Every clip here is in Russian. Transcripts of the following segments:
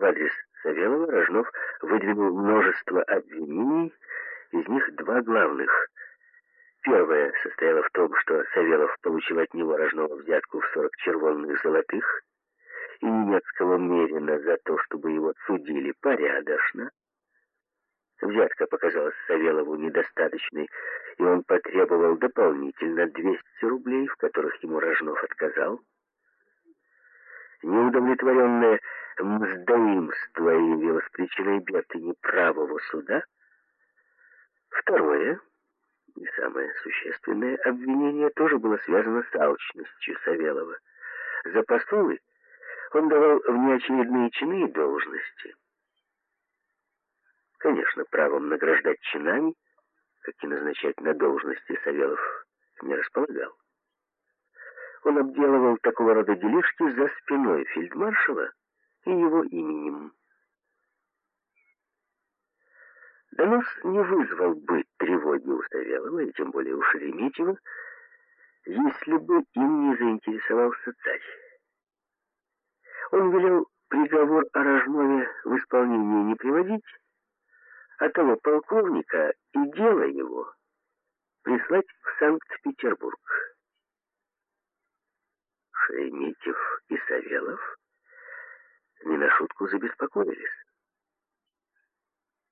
В адрес Савелова Рожнов выдвинул множество обвинений, из них два главных. Первое состояло в том, что Савелов получил от него Рожнова взятку в 40 червонных золотых и немецкого мерина за то, чтобы его судили порядочно. Взятка показалась Савелову недостаточной, и он потребовал дополнительно 200 рублей, в которых ему Рожнов отказал. Неудовлетворенное мздоимство явилось причиной бед и неправого суда. Второе, и самое существенное обвинение, тоже было связано с алчностью Савелова. За посулы он давал внеочередные чины и должности. Конечно, правом награждать чинами, как и назначать на должности Савелов, не располагал. Он обделывал такого рода делишки за спиной фельдмаршала и его именем. Донос не вызвал бы тревоги у Савелова, и тем более у Шереметьева, если бы им не заинтересовался царь. Он велел приговор о Рожнове в исполнение не приводить, а того полковника и дело его прислать в Санкт-Петербург. Шереметьев и Савелов не на шутку забеспокоились.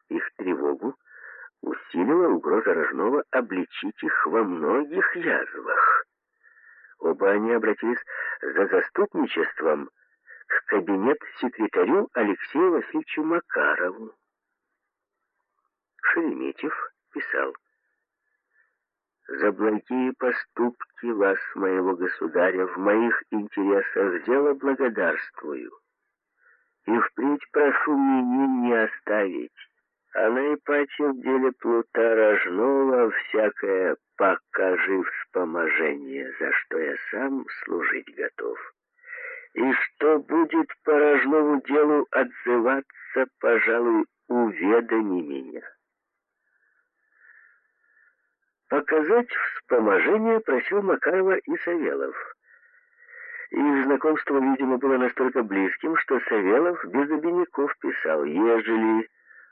Их тревогу усилила угроза Рожнова обличить их во многих язвах. Оба они обратились за заступничеством к кабинет-секретарю Алексею Васильевичу Макарову. Шереметьев писал «За благие поступки вас, моего государя, в моих интересах дело благодарствую, и впредь прошу меня не оставить, а наипаче в деле плута рожного всякое покажи вспоможение, за что я сам служить готов» и что будет по рожному делу отзываться, пожалуй, уведоми меня. Показать вспоможение просил Макарова и Савелов. Их знакомство, видимо, было настолько близким, что Савелов без обиняков писал «Ежели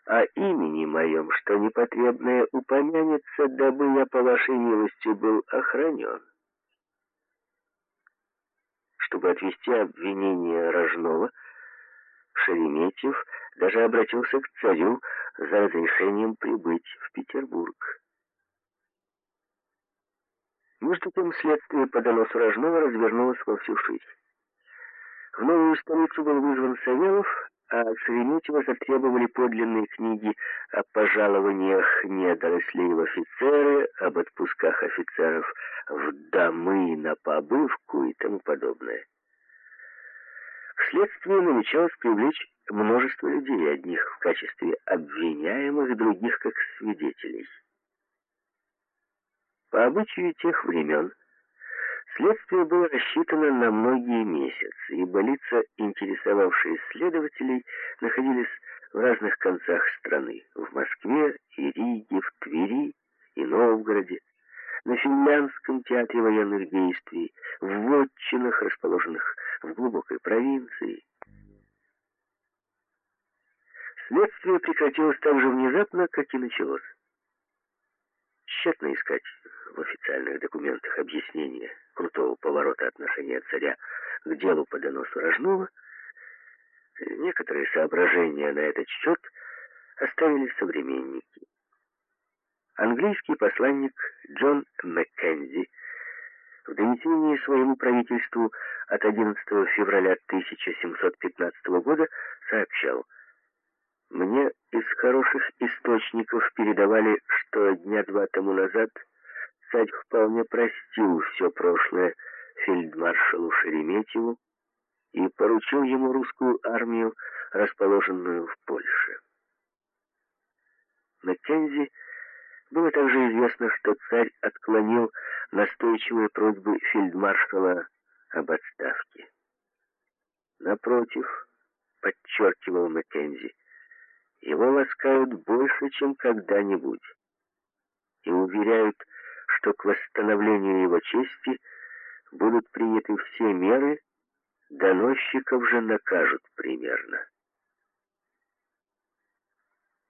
о имени моем, что непотребное упомянется, дабы я по вашей милости был охранен» чтобы отвести обвинение Рожнова, Шереметьев даже обратился к царю за разрешением прибыть в Петербург. Между тем следствие по доносу Рожнова развернулось во всю ширь. В новую столицу был вызван Савелов, а от Шереметьева затребовали подлинные книги о пожалованиях недорослей в офицеры, об отпусках офицеров в домы на побывку и тому подобное. К следствию намечалось привлечь множество людей, одних в качестве обвиняемых, других как свидетелей. По обычаю тех времен Следствие было рассчитано на многие месяцы, ибо лица, интересовавшие следователей, находились в разных концах страны, в Москве и Риге, в Твери и Новгороде, на Финляндском театре военных действий, в вотчинах, расположенных в глубокой провинции. Следствие прекратилось так же внезапно, как и началось. Тщетно искать в официальных документах объяснения крутого поворота отношения царя к делу по доносу Рожнова, некоторые соображения на этот счет оставили современники. Английский посланник Джон Маккензи в донесении своему правительству от 11 февраля 1715 года сообщал «Мне хороших источников передавали, что дня два тому назад Царь вполне простил все прошлое фельдмаршалу Шереметьеву и поручил ему русскую армию, расположенную в Польше. Маккензи было также известно, что царь отклонил настойчивые просьбы фельдмаршала об отставке. Напротив, подчеркивал Маккензи, его ласкают больше, чем когда-нибудь, и уверяют, что к восстановлению его чести будут приняты все меры, доносчиков же накажут примерно.